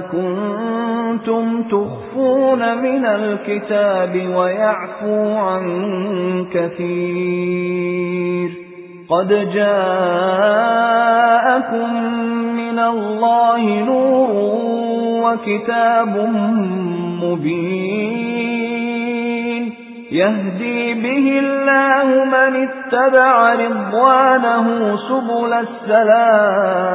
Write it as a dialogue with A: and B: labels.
A: كُنتُمْ تُخْفُونَ مِنَ الْكِتَابِ وَيَعْفُو عَن كَثِيرٍ قَدْ جَاءَكُم مِّنَ اللَّهِ نُورٌ وَكِتَابٌ مُّبِينٌ يَهْدِي بِهِ اللَّهُ مَنِ اتَّبَعَ رِضْوَانَهُ سُبُلَ السَّلَامِ